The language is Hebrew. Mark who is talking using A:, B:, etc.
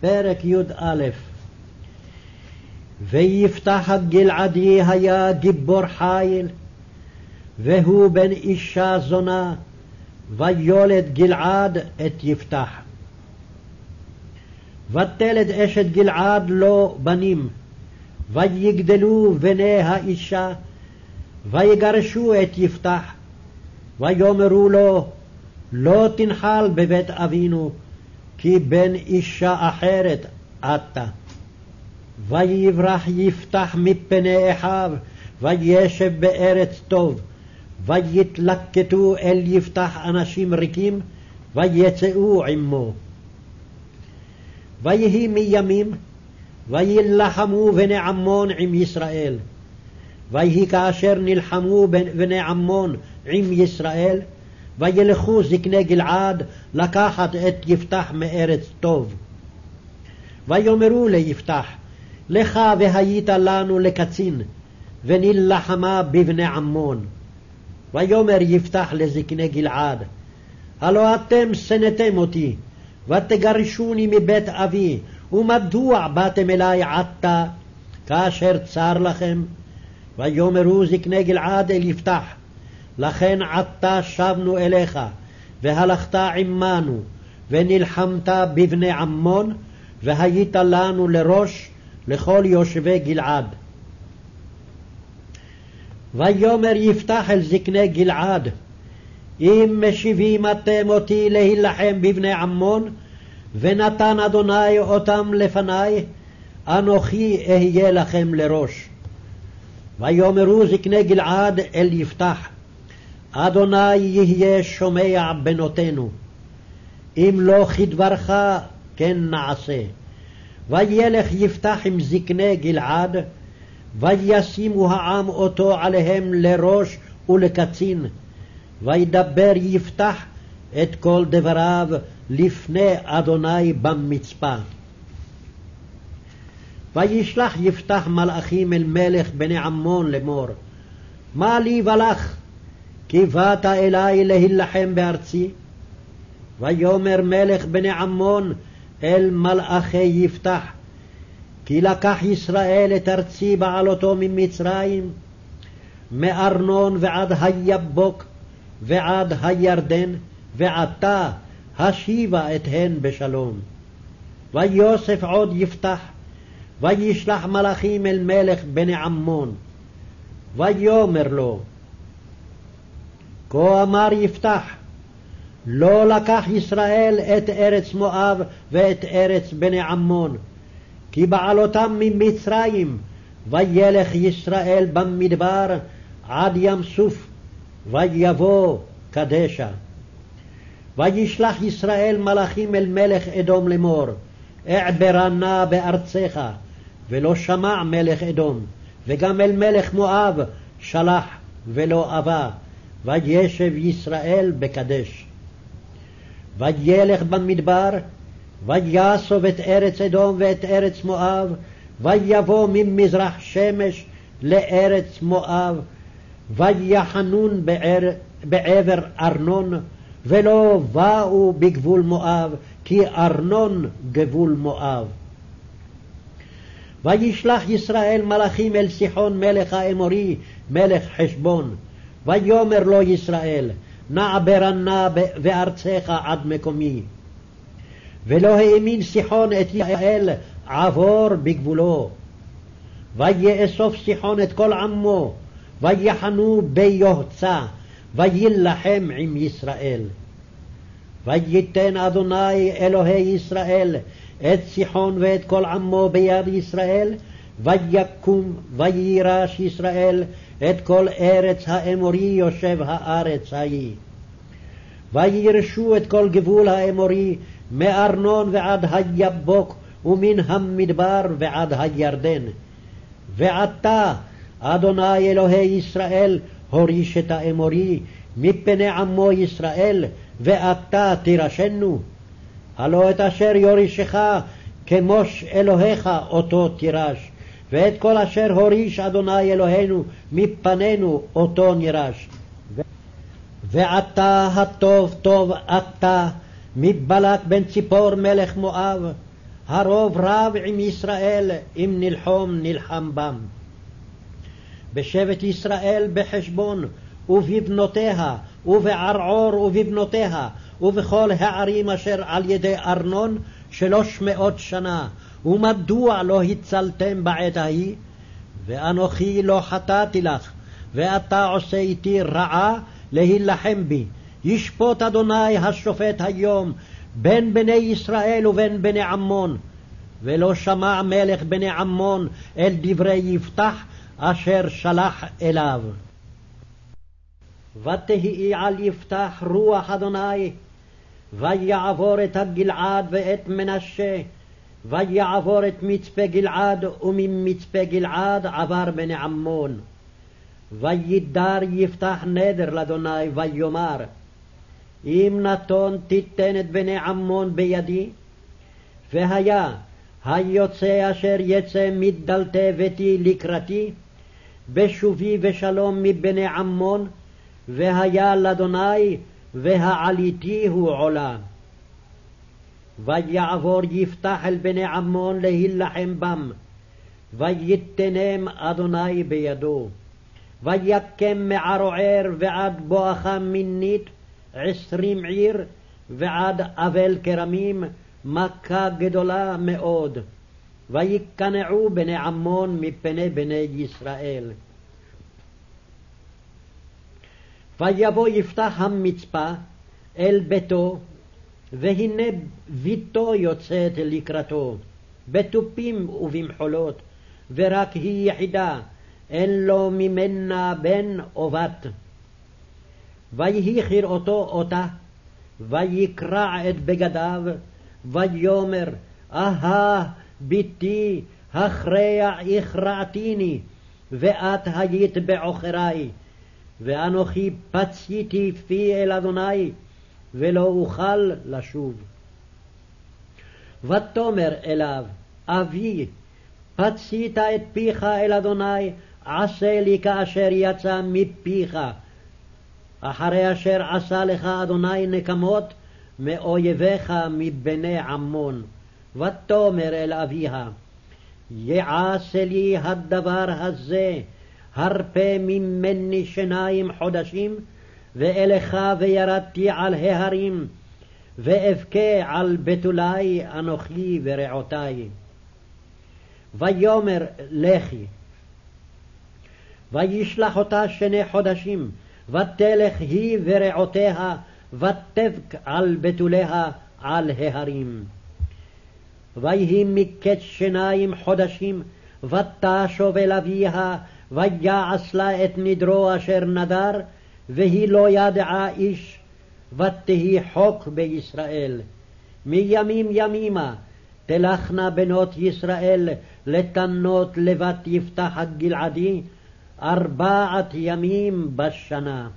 A: פרק י"א ויפתח הגלעדי היה גיבור חיל, והוא בן אישה זונה, ויולד גלעד את יפתח. ותלד אשת גלעד לו בנים, ויגדלו בני האישה, ויגרשו את יפתח, ויאמרו לו, לא תנחל בבית אבינו, כי בן אישה אחרת אתה. ויברח יפתח מפני אחיו, וישב בארץ טוב, ויתלקטו אל יפתח אנשים ריקים, ויצאו עמו. ויהי מימים, ויילחמו בני עמון עם ישראל. ויהי כאשר נלחמו בני עמון עם ישראל, וילכו זקני גלעד לקחת את יפתח מארץ טוב. ויאמרו ליפתח, לך והיית לנו לקצין, ונלחמה בבני עמון. ויאמר יפתח לזקני גלעד, הלא אתם שנאתם אותי, ותגרשוני מבית אבי, ומדוע באתם אלי עתה, כאשר צר לכם? ויאמרו זקני גלעד אל יפתח, לכן עתה שבנו אליך, והלכת עמנו, ונלחמת בבני עמון, והיית לנו לראש לכל יושבי גלעד. ויאמר יפתח אל זקני גלעד, אם משיבים אתם אותי להילחם בבני עמון, ונתן אדוני אותם לפני, אנוכי אהיה לכם לראש. ויאמרו זקני גלעד אל יפתח, אדוני יהיה שומע בנותינו, אם לא כדברך כן נעשה. וילך יפתח עם זקני גלעד, וישימו העם אותו עליהם לראש ולקצין, וידבר יפתח את כל דבריו לפני אדוני במצפה. וישלח יפתח מלאכים אל מלך בני עמון לאמור, מה לי ולך? כי באת אלי להילחם בארצי? ויאמר מלך בני עמון אל מלאכי יפתח, כי לקח ישראל את ארצי בעלותו ממצרים, מארנון ועד היבוק ועד הירדן, ועתה השיבה את הן בשלום. ויוסף עוד יפתח, וישלח מלאכים אל מלך בני עמון, ויאמר לו, כה אמר יפתח, לא לקח ישראל את ארץ מואב ואת ארץ בני עמון, כי בעלותם ממצרים, וילך ישראל במדבר עד ים סוף, ויבוא קדשה. וישלח ישראל מלאכים אל מלך אדום לאמור, אעברה נא בארצך, ולא שמע מלך אדום, וגם אל מלך מואב שלח ולא אבה, וישב ישראל בקדש. וילך במדבר, ויסוב את ארץ אדום ואת ארץ מואב, ויבוא ממזרח שמש לארץ מואב, ויחנון בער, בעבר ארנון, ולא באו בגבול מואב, כי ארנון גבול מואב. וישלח ישראל מלאכים אל סיחון מלך האמורי, מלך חשבון, ויאמר לו ישראל, נע ברנה בארצך עד מקומי. ולא האמין סיחון את יעל עבור בגבולו. ויאסוף סיחון את כל עמו, ויחנו ביוחצה, ויילחם עם ישראל. וייתן אדוני אלוהי ישראל את סיחון ואת כל עמו ביד ישראל, ויקום ויירש ישראל את כל ארץ האמורי יושב הארץ ההיא. וירשו את כל גבול האמורי מארנון ועד היבוק ומן המדבר ועד הירדן. ועתה אדוני אלוהי ישראל הוריש את האמורי מפני עמו ישראל, ואתה תירשנו. הלא את אשר יורישך כמוש אלוהיך אותו תירש, ואת כל אשר הוריש אדוני אלוהינו מפנינו אותו נירש. ועתה הטוב טוב אתה מבלק בן ציפור מלך מואב, הרוב רב עם ישראל, אם נלחום נלחם בם. בשבט ישראל בחשבון, ובבנותיה, ובערעור ובבנותיה, ובכל הערים אשר על ידי ארנון שלוש מאות שנה, ומדוע לא הצלתם בעת ההיא? ואנוכי לא חטאתי לך, ואתה עושה איתי רעה להילחם בי. ישפוט אדוני השופט היום בין בני ישראל ובין בני עמון. ולא שמע מלך בני עמון אל דברי יפתח אשר שלח אליו. ותהי על יפתח רוח אדוני, ויעבור את הגלעד ואת מנשה, ויעבור את מצפה גלעד, וממצפה גלעד עבר בני עמון. וידר יפתח נדר לאדוני, ויאמר, אם נתון תיתן את בני עמון בידי, והיה היוצא אשר יצא מדלתי ביתי לקראתי, בשובי ושלום מבני עמון, והיה לאדוני, והעליתי הוא עולה. ויעבור יפתח אל בני עמון להילחם בם, ויתנם אדוני בידו. ויקם מערוער ועד בואכה מינית עשרים עיר, ועד אבל כרמים, מכה גדולה מאוד. ויקנעו בני עמון מפני בני ישראל. ויבוא יפתח המצפה אל ביתו, והנה ביתו יוצאת לקראתו, בתופים ובמחולות, ורק היא יחידה, אין לו ממנה בן או בת. ויהי כראותו אותה, ויקרע את בגדיו, ויאמר, אהה, בתי, הכרע הכרעתיני, ואת היית בעוכרי, ואנוכי פציתי פי אל אדוני, ולא אוכל לשוב. ותאמר אליו, אבי, פצית את פיך אל אדוני, עשה לי כאשר יצא מפיך. אחרי אשר עשה לך אדוני נקמות מאויביך מבני עמון. ותאמר אל אביה, יעשה לי הדבר הזה, הרפה ממני שיניים חודשים, ואלך וירדתי על ההרים, ואבכה על בתולי אנוכי ורעותי. ויאמר לכי, וישלח אותה שני חודשים, ותלך היא ורעותיה, ותבק על בתוליה על ההרים. ויהי מקץ שיניים חודשים, ותשוב אל אביה, ויעש לה את נדרו אשר נדר, והיא לא ידעה איש, ותהי חוק בישראל. מימים ימימה תלכנה בנות ישראל לתנות לבת יפתח הגלעדי, ארבעת ימים בשנה.